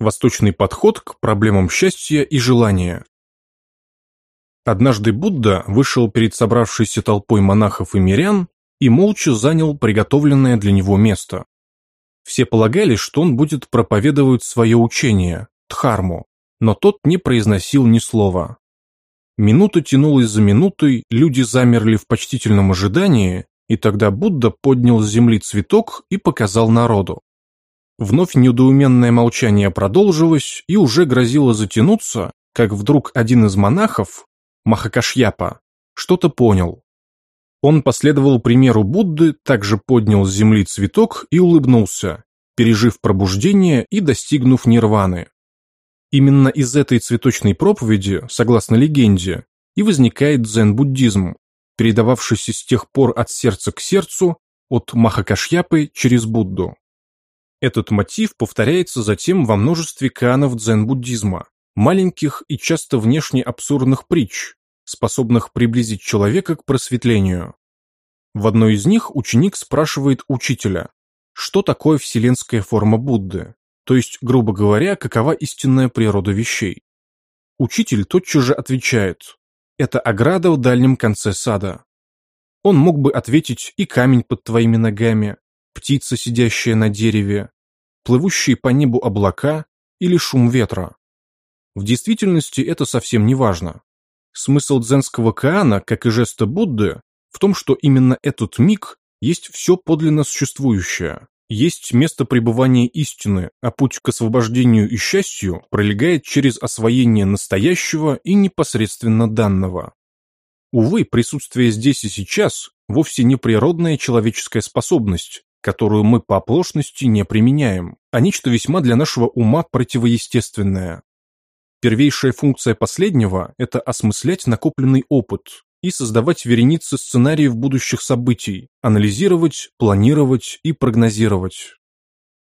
Восточный подход к проблемам счастья и желания. Однажды Будда вышел перед собравшейся толпой монахов и мирян и молча занял приготовленное для него место. Все полагали, что он будет проповедовать свое учение, дхарму, но тот не произносил ни слова. Минута тянулась за минутой, люди замерли в почтительном ожидании, и тогда Будда поднял с земли цветок и показал народу. Вновь недоуменное молчание продолжилось и уже грозило затянуться, как вдруг один из монахов, Махакашьяпа, что-то понял. Он последовал примеру Будды, также поднял с земли цветок и улыбнулся, пережив пробуждение и достигнув нирваны. Именно из этой цветочной проповеди, согласно легенде, и возникает дзен-буддизм, передававшийся с тех пор от сердца к сердцу, от Махакашьяпы через Будду. Этот мотив повторяется затем во множестве канов дзен-буддизма, маленьких и часто внешне абсурдных притч, способных приблизить человека к просветлению. В одной из них ученик спрашивает учителя, что такое вселенская форма Будды, то есть, грубо говоря, какова истинная природа вещей. Учитель тотчас же отвечает, это ограда в дальнем конце сада. Он мог бы ответить и камень под твоими ногами, птица, сидящая на дереве, плывущие по небу облака или шум ветра. В действительности это совсем не важно. Смысл дзенского каана, как и жеста Будды, в том, что именно этот миг есть все подлинно существующее, есть место пребывания истины, а путь к освобождению и счастью пролегает через освоение настоящего и непосредственно данного. Увы, присутствие здесь и сейчас вовсе не природная человеческая способность, которую мы по оплошности не применяем, а нечто весьма для нашего ума противоестественное. Первейшая функция последнего – это осмыслять накопленный опыт и создавать вереницы сценариев будущих событий, анализировать, планировать и прогнозировать.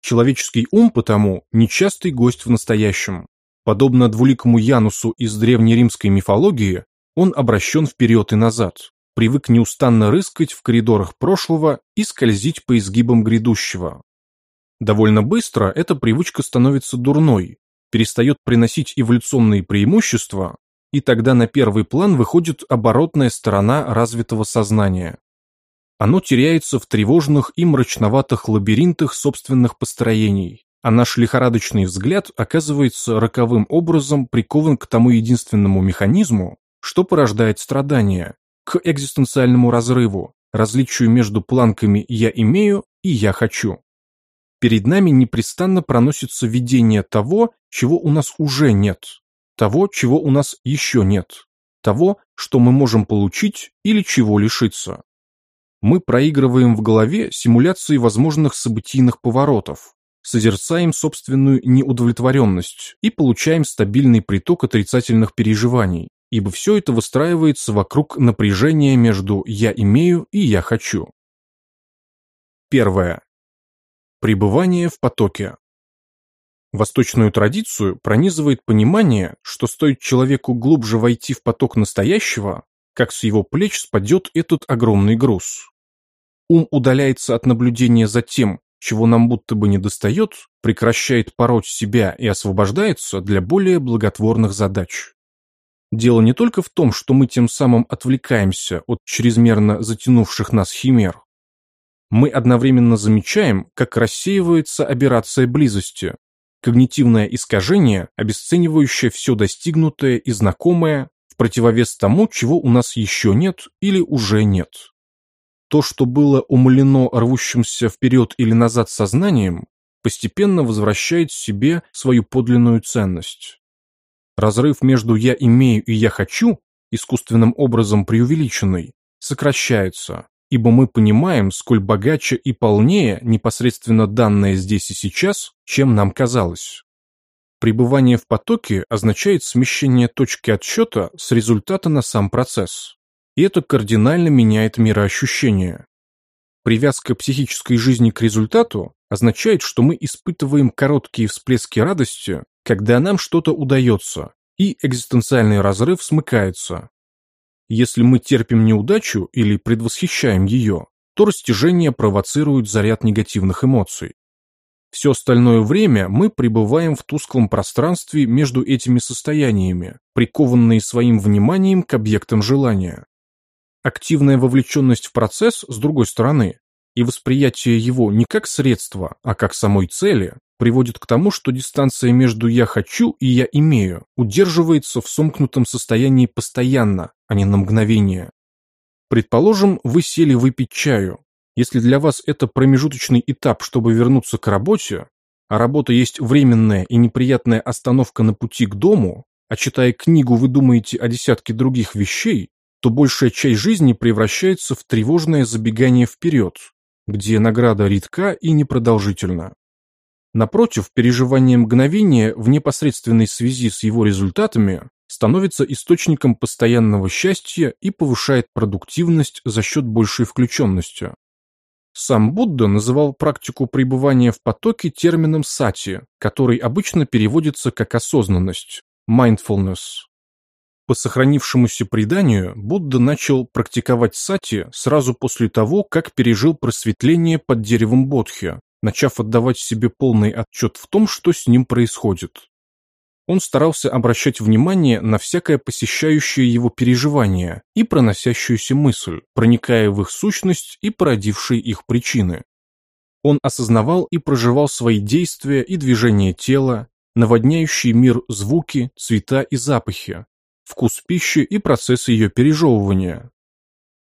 Человеческий ум потому нечастый гость в настоящем. Подобно двуликому Янусу из древнеримской мифологии, он обращен вперед и назад, привык неустанно рыскать в коридорах прошлого и скользить по изгибам грядущего. Довольно быстро эта привычка становится дурной, перестает приносить эволюционные преимущества, и тогда на первый план выходит оборотная сторона развитого сознания. Оно теряется в тревожных и мрачноватых лабиринтах собственных построений, а наш лихорадочный взгляд оказывается роковым образом прикован к тому единственному механизму, что порождает страдания, к экзистенциальному разрыву, различию между планками «я имею» и «я хочу». Перед нами непрестанно проносится видение того, чего у нас уже нет, того, чего у нас еще нет, того, что мы можем получить или чего лишиться. Мы проигрываем в голове симуляции возможных событийных поворотов, созерцаем собственную неудовлетворенность и получаем стабильный приток отрицательных переживаний, ибо все это выстраивается вокруг напряжения между «я имею» и «я хочу». Первое. Пребывание в потоке. Восточную традицию пронизывает понимание, что стоит человеку глубже войти в поток настоящего, как с его плеч спадет этот огромный груз. Ум удаляется от наблюдения за тем, чего нам будто бы недостает, прекращает пороть себя и освобождается для более благотворных задач. Дело не только в том, что мы тем самым отвлекаемся от чрезмерно затянувших нас химер. Мы одновременно замечаем, как рассеивается аберрация близости, когнитивное искажение, обесценивающее все достигнутое и знакомое, в противовес тому, чего у нас еще нет или уже нет. То, что было умолено рвущимся вперед или назад сознанием, постепенно возвращает себе свою подлинную ценность. Разрыв между «я имею» и «я хочу», искусственным образом преувеличенный, сокращается, ибо мы понимаем, сколь богаче и полнее непосредственно данное здесь и сейчас, чем нам казалось. Пребывание в потоке означает смещение точки отсчета с результата на сам процесс. И это кардинально меняет мироощущение. Привязка психической жизни к результату означает, что мы испытываем короткие всплески радости когда нам что-то удается, и экзистенциальный разрыв смыкается. Если мы терпим неудачу или предвосхищаем ее, то растяжение провоцирует заряд негативных эмоций. Все остальное время мы пребываем в тусклом пространстве между этими состояниями, прикованные своим вниманием к объектам желания. Активная вовлеченность в процесс, с другой стороны, и восприятие его не как средства, а как самой цели, приводит к тому, что дистанция между «я хочу» и «я имею» удерживается в сомкнутом состоянии постоянно, а не на мгновение. Предположим, вы сели выпить чаю. Если для вас это промежуточный этап, чтобы вернуться к работе, а работа есть временная и неприятная остановка на пути к дому, а читая книгу вы думаете о десятке других вещей, то большая часть жизни превращается в тревожное забегание вперед, где награда редка и непродолжительна. Напротив, переживание мгновения в непосредственной связи с его результатами становится источником постоянного счастья и повышает продуктивность за счет большей включенности. Сам Будда называл практику пребывания в потоке термином сати, который обычно переводится как осознанность, mindfulness. По сохранившемуся преданию, Будда начал практиковать сати сразу после того, как пережил просветление под деревом Бодхи, начав отдавать себе полный отчет в том, что с ним происходит. Он старался обращать внимание на всякое посещающее его переживание и проносящуюся мысль, проникая в их сущность и породившие их причины. Он осознавал и проживал свои действия и движения тела, наводняющие мир звуки, цвета и запахи, вкус пищи и процесс ее пережевывания.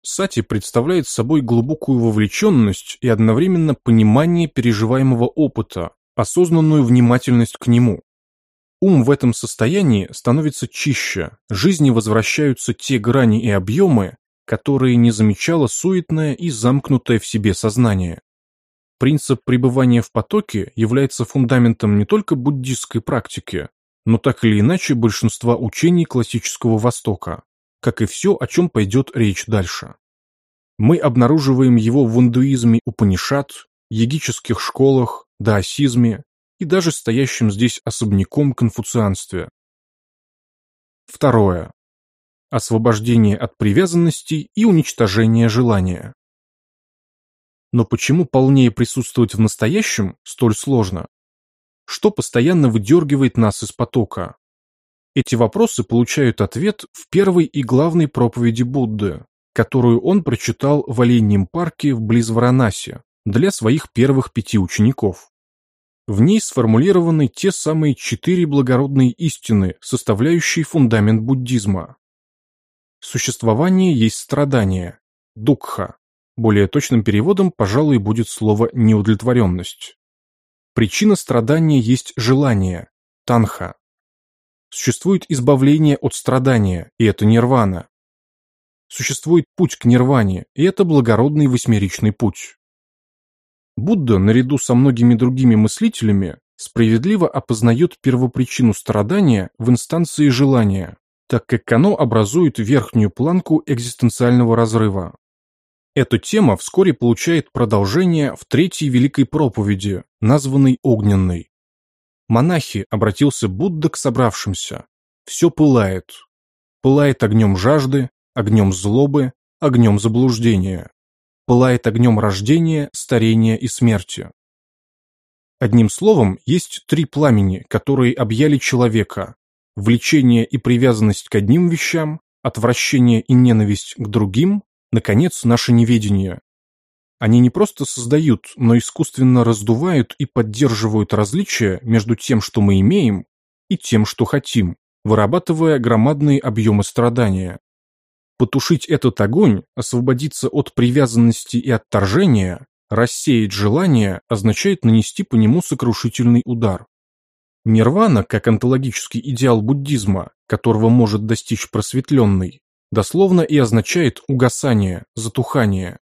Сати представляет собой глубокую вовлеченность и одновременно понимание переживаемого опыта, осознанную внимательность к нему. Ум в этом состоянии становится чище, жизни возвращаются те грани и объемы, которые не замечало суетное и замкнутое в себе сознание. Принцип пребывания в потоке является фундаментом не только буддистской практики, но так или иначе большинства учений классического Востока, как и все, о чем пойдет речь дальше. Мы обнаруживаем его в индуизме Упанишат, йогических школах, даосизме и даже стоящем здесь особняком конфуцианстве. Второе. Освобождение от привязанностей и уничтожение желания. Но почему полнее присутствовать в настоящем столь сложно? что постоянно выдергивает нас из потока? Эти вопросы получают ответ в первой и главной проповеди Будды, которую он прочитал в Оленьем парке вблиз Варанаси для своих первых пяти учеников. В ней сформулированы те самые четыре благородные истины, составляющие фундамент буддизма. Существование есть страдание, дукха. Более точным переводом, пожалуй, будет слово неудовлетворенность. Причина страдания есть желание, танха. Существует избавление от страдания, и это нирвана. Существует путь к нирване, и это благородный восьмеричный путь. Будда, наряду со многими другими мыслителями, справедливо опознает первопричину страдания в инстанции желания, так как оно образует верхнюю планку экзистенциального разрыва. Эта тема вскоре получает продолжение в третьей великой проповеди, названной Огненной. Монахи, обратился Будда к собравшимся. Все пылает. Пылает огнем жажды, огнем злобы, огнем заблуждения. Пылает огнем рождения, старения и смерти. Одним словом, есть три пламени, которые объяли человека. Влечение и привязанность к одним вещам, отвращение и ненависть к другим Наконец, наше неведение. Они не просто создают, но искусственно раздувают и поддерживают различия между тем, что мы имеем, и тем, что хотим, вырабатывая громадные объемы страдания. Потушить этот огонь, освободиться от привязанности и отторжения, рассеять желание означает нанести по нему сокрушительный удар. Нирвана, как онтологический идеал буддизма, которого может достичь просветленный, дословно и означает угасание, затухание.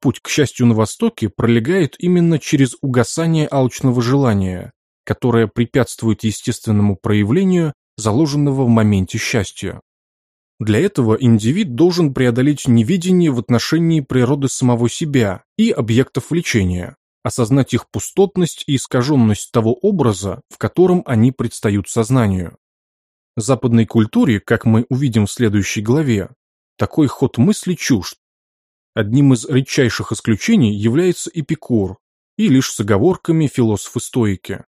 Путь к счастью на Востоке пролегает именно через угасание алчного желания, которое препятствует естественному проявлению заложенного в моменте счастья. Для этого индивид должен преодолеть невидение в отношении природы самого себя и объектов влечения, осознать их пустотность и искаженность того образа, в котором они предстают сознанию. Западной культуре, как мы увидим в следующей главе, такой ход мысли чужд. Одним из редчайших исключений является Эпикур, и лишь с оговорками философы-стоики.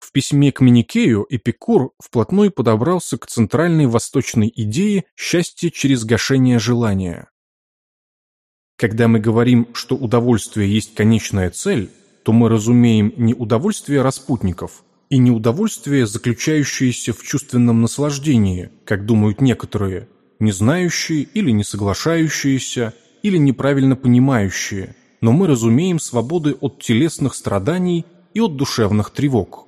В письме к Миникею Эпикур вплотную подобрался к центральной восточной идее счастья через гашение желания. Когда мы говорим, что удовольствие есть конечная цель, то мы разумеем не удовольствие распутников и не удовольствие, заключающееся в чувственном наслаждении, как думают некоторые, не знающие или не соглашающиеся, или неправильно понимающие, но мы разумеем свободы от телесных страданий и от душевных тревог.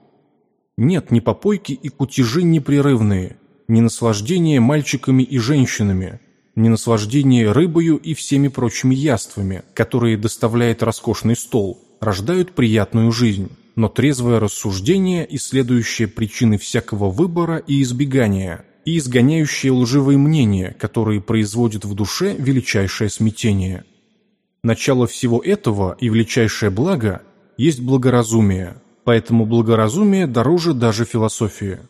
Нет ни попойки и кутежи непрерывные, ни наслаждения мальчиками и женщинами, ни наслаждения рыбою и всеми прочими яствами, которые доставляет роскошный стол, рождают приятную жизнь, но трезвое рассуждение и следующие причины всякого выбора и избегания, и изгоняющие лживые мнения, которые производят в душе величайшее смятение. Начало всего этого и величайшее благо есть благоразумие, поэтому благоразумие дороже даже философии.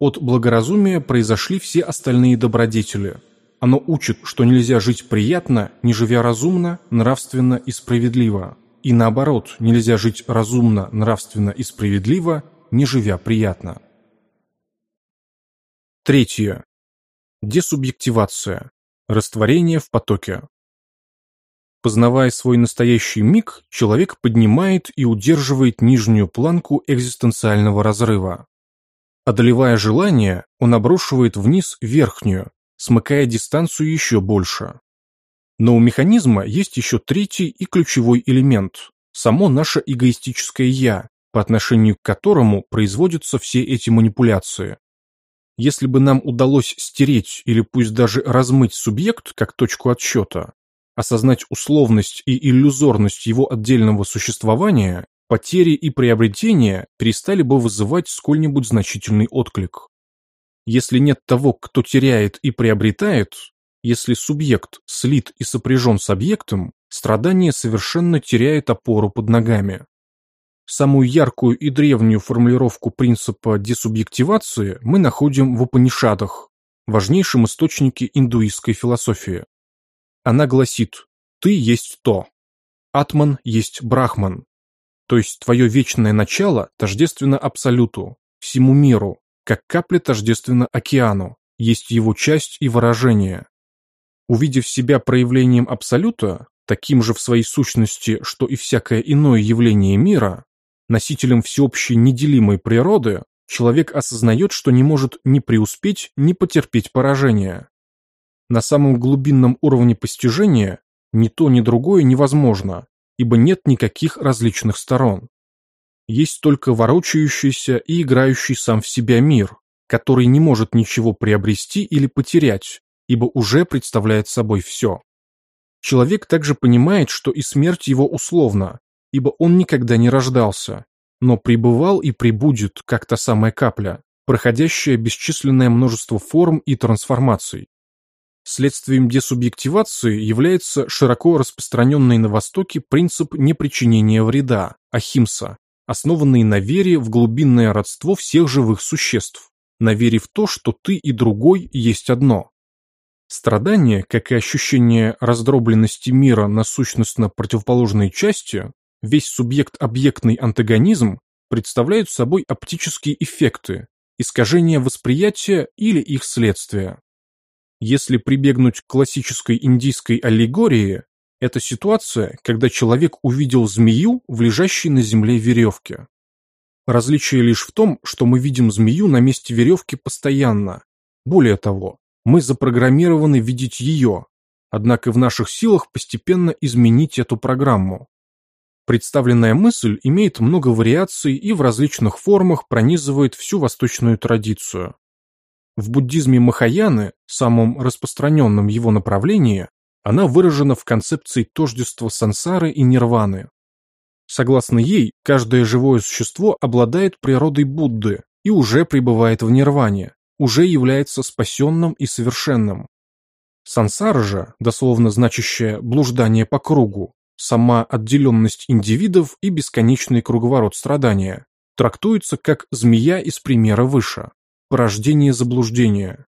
От благоразумия произошли все остальные добродетели. Оно учит, что нельзя жить приятно, не живя разумно, нравственно и справедливо. И наоборот, нельзя жить разумно, нравственно и справедливо, не живя приятно. Третье. Десубъективация. Растворение в потоке. Познавая свой настоящий миг, человек поднимает и удерживает нижнюю планку экзистенциального разрыва. Одолевая желание, он обрушивает вниз верхнюю, смыкая дистанцию еще больше. Но у механизма есть еще третий и ключевой элемент – само наше эгоистическое «я», по отношению к которому производятся все эти манипуляции. Если бы нам удалось стереть или пусть даже размыть субъект как точку отсчета, осознать условность и иллюзорность его отдельного существования, потери и приобретения перестали бы вызывать сколь-нибудь значительный отклик. Если нет того, кто теряет и приобретает, если субъект слит и сопряжен с объектом, страдание совершенно теряет опору под ногами. Самую яркую и древнюю формулировку принципа десубъективации мы находим в Упанишадах, важнейшем источнике индуистской философии. Она гласит «ты есть то», «атман есть брахман», то есть твое вечное начало тождественно абсолюту, всему миру, как капля тождественно океану, есть его часть и выражение. Увидев себя проявлением Абсолюта, таким же в своей сущности, что и всякое иное явление мира, носителем всеобщей неделимой природы, человек осознает, что не может ни преуспеть, ни потерпеть поражение. На самом глубинном уровне постижения ни то, ни другое невозможно, ибо нет никаких различных сторон. Есть только ворочающийся и играющий сам в себя мир, который не может ничего приобрести или потерять, ибо уже представляет собой все. Человек также понимает, что и смерть его условна, ибо он никогда не рождался, но пребывал и пребудет, как та самая капля, проходящая бесчисленное множество форм и трансформаций. Следствием десубъективации является широко распространенный на Востоке принцип непричинения вреда, ахимса, основанный на вере в глубинное родство всех живых существ, на вере в то, что ты и другой есть одно. Страдание, как и ощущение раздробленности мира на сущностно противоположные части, весь субъект-объектный антагонизм представляют собой оптические эффекты, искажения восприятия или их следствия. Если прибегнуть к классической индийской аллегории, это ситуация, когда человек увидел змею в лежащей на земле веревке. Различие лишь в том, что мы видим змею на месте веревки постоянно. Более того, мы запрограммированы видеть ее, однако в наших силах постепенно изменить эту программу. Представленная мысль имеет много вариаций и в различных формах пронизывает всю восточную традицию. В буддизме Махаяны, самом распространенном его направлении, она выражена в концепции тождества сансары и нирваны. Согласно ей, каждое живое существо обладает природой Будды и уже пребывает в нирване, уже является спасенным и совершенным. Сансара же, дословно значащая блуждание по кругу, сама отделенность индивидов и бесконечный круговорот страдания, трактуется как змея из примера выше, порождение заблуждения.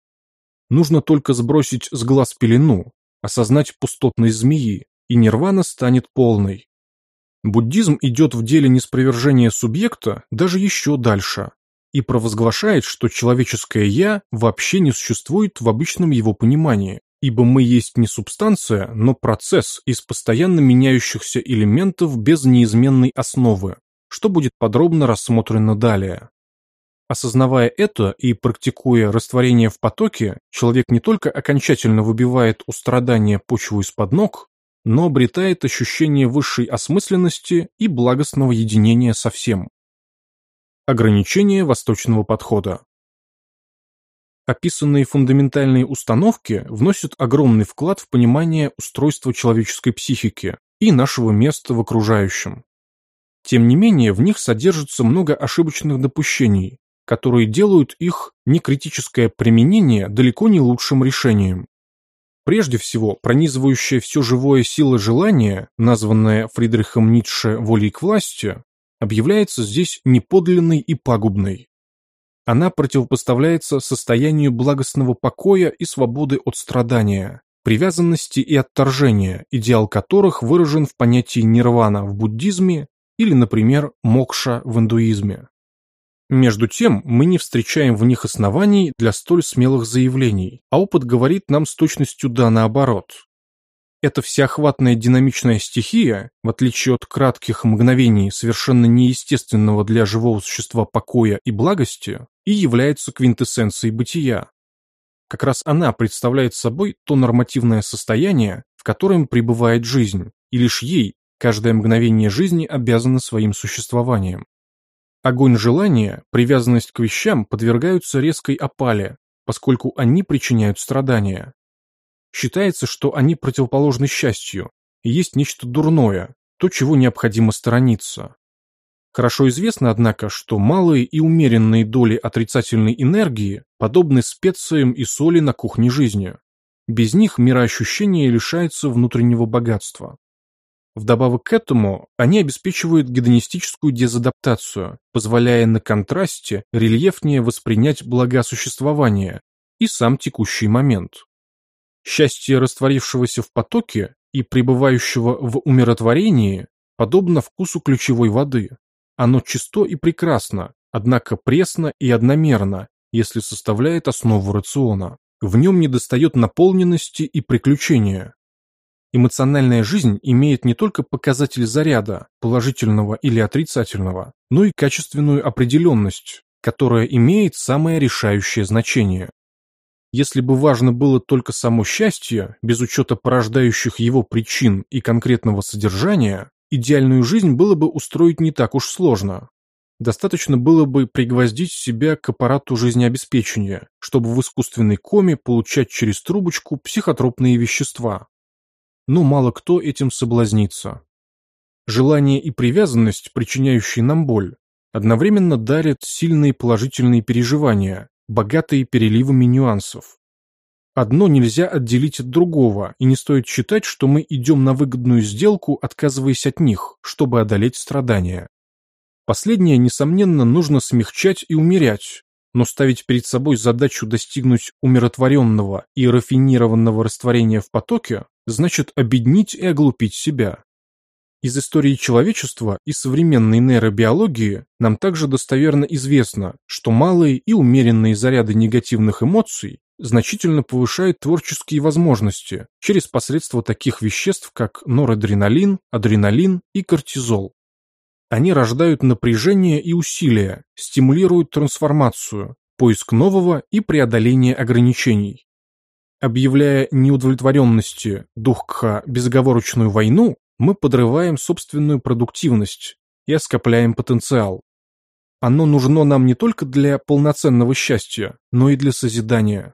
Нужно только сбросить с глаз пелену, осознать пустотность змеи, и нирвана станет полной. Буддизм идет в деле неспровержения субъекта даже еще дальше и провозглашает, что человеческое «я» вообще не существует в обычном его понимании, ибо мы есть не субстанция, но процесс из постоянно меняющихся элементов без неизменной основы, что будет подробно рассмотрено далее. Осознавая это и практикуя растворение в потоке, человек не только окончательно выбивает у страдания почву из-под ног, но обретает ощущение высшей осмысленности и благостного единения со всем. Ограничение восточного подхода Описанные фундаментальные установки вносят огромный вклад в понимание устройства человеческой психики и нашего места в окружающем. Тем не менее, в них содержится много ошибочных допущений, которые делают их некритическое применение далеко не лучшим решением. Прежде всего, пронизывающая все живое сила желания, названная Фридрихом Ницше волей к власти, объявляется здесь неподлинной и пагубной. Она противопоставляется состоянию благостного покоя и свободы от страдания, привязанности и отторжения, идеал которых выражен в понятии нирвана в буддизме или, например, мокша в индуизме. Между тем, мы не встречаем в них оснований для столь смелых заявлений, а опыт говорит нам с точностью да наоборот. Эта всеохватная динамичная стихия, в отличие от кратких мгновений совершенно неестественного для живого существа покоя и благости, и является квинтэссенцией бытия. Как раз она представляет собой то нормативное состояние, в котором пребывает жизнь, и лишь ей каждое мгновение жизни обязано своим существованием. Огонь желания, привязанность к вещам подвергаются резкой опале, поскольку они причиняют страдания. Считается, что они противоположны счастью, и есть нечто дурное, то, чего необходимо сторониться. Хорошо известно, однако, что малые и умеренные доли отрицательной энергии подобны специям и соли на кухне жизни. Без них мироощущение лишается внутреннего богатства. Вдобавок к этому, они обеспечивают гедонистическую дезадаптацию, позволяя на контрасте рельефнее воспринять блага существования и сам текущий момент. Счастье растворившегося в потоке и пребывающего в умиротворении подобно вкусу ключевой воды. Оно чисто и прекрасно, однако пресно и одномерно, если составляет основу рациона. В нем недостает наполненности и приключения. Эмоциональная жизнь имеет не только показатель заряда, положительного или отрицательного, но и качественную определенность, которая имеет самое решающее значение. Если бы важно было только само счастье, без учета порождающих его причин и конкретного содержания, идеальную жизнь было бы устроить не так уж сложно. Достаточно было бы пригвоздить себя к аппарату жизнеобеспечения, чтобы в искусственной коме получать через трубочку психотропные вещества. Но мало кто этим соблазнится. Желание и привязанность, причиняющие нам боль, одновременно дарят сильные положительные переживания, богатые переливами нюансов. Одно нельзя отделить от другого, и не стоит считать, что мы идем на выгодную сделку, отказываясь от них, чтобы одолеть страдания. Последнее, несомненно, нужно смягчать и умерять, но ставить перед собой задачу достигнуть умиротворенного и рафинированного растворения в потоке значит обеднить и оглупить себя. Из истории человечества и современной нейробиологии нам также достоверно известно, что малые и умеренные заряды негативных эмоций значительно повышают творческие возможности через посредство таких веществ, как норадреналин, адреналин и кортизол. Они рождают напряжение и усилия, стимулируют трансформацию, поиск нового и преодоление ограничений. Объявляя неудовлетворенности Духкха безоговорочную войну, мы подрываем собственную продуктивность и оскопляем потенциал. Оно нужно нам не только для полноценного счастья, но и для созидания.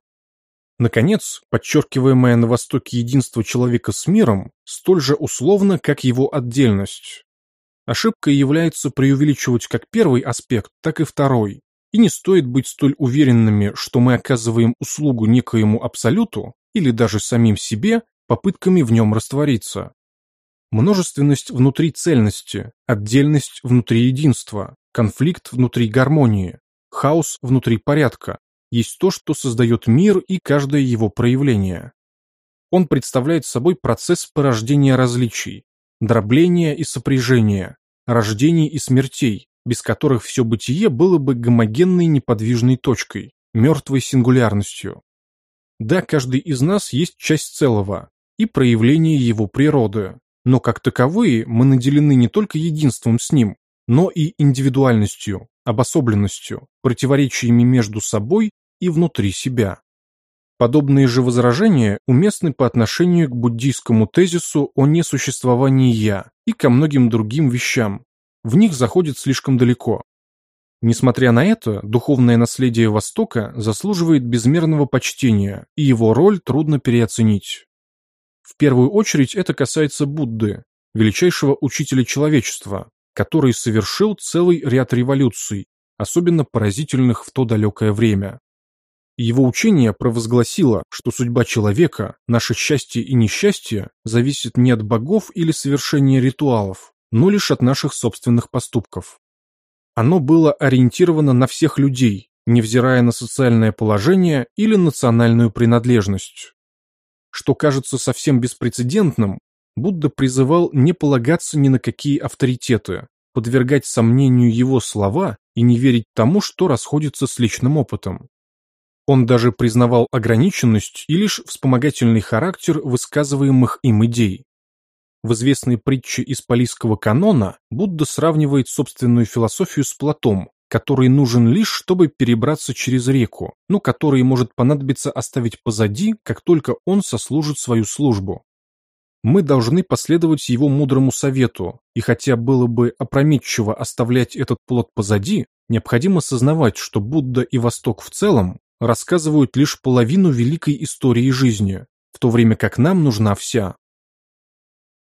Наконец, подчеркиваемое на Востоке единство человека с миром столь же условно, как его отдельность. Ошибкой является преувеличивать как первый аспект, так и второй, и не стоит быть столь уверенными, что мы оказываем услугу некоему абсолюту или даже самим себе попытками в нем раствориться. Множественность внутри цельности, отдельность внутри единства, конфликт внутри гармонии, хаос внутри порядка есть то, что создает мир и каждое его проявление. Он представляет собой процесс порождения различий, дробления и сопряжения, рождений и смертей, без которых все бытие было бы гомогенной неподвижной точкой, мертвой сингулярностью. Да, каждый из нас есть часть целого и проявление его природы, но как таковые мы наделены не только единством с ним, но и индивидуальностью, обособленностью, противоречиями между собой и внутри себя. Подобные же возражения уместны по отношению к буддийскому тезису о несуществовании «я» и ко многим другим вещам. В них заходит слишком далеко. Несмотря на это, духовное наследие Востока заслуживает безмерного почтения, и его роль трудно переоценить. В первую очередь это касается Будды, величайшего учителя человечества, который совершил целый ряд революций, особенно поразительных в то далекое время. Его учение провозгласило, что судьба человека, наше счастье и несчастье зависит не от богов или совершения ритуалов, но лишь от наших собственных поступков. Оно было ориентировано на всех людей, невзирая на социальное положение или национальную принадлежность. Что кажется совсем беспрецедентным, Будда призывал не полагаться ни на какие авторитеты, подвергать сомнению его слова и не верить тому, что расходится с личным опытом. Он даже признавал ограниченность и лишь вспомогательный характер высказываемых им идей. В известной притче из палийского канона Будда сравнивает собственную философию с плотом, который нужен лишь, чтобы перебраться через реку, но который может понадобиться оставить позади, как только он сослужит свою службу. Мы должны последовать его мудрому совету, и хотя было бы опрометчиво оставлять этот плод позади, необходимо сознавать, что Будда и Восток в целом рассказывают лишь половину великой истории жизни, в то время как нам нужна вся.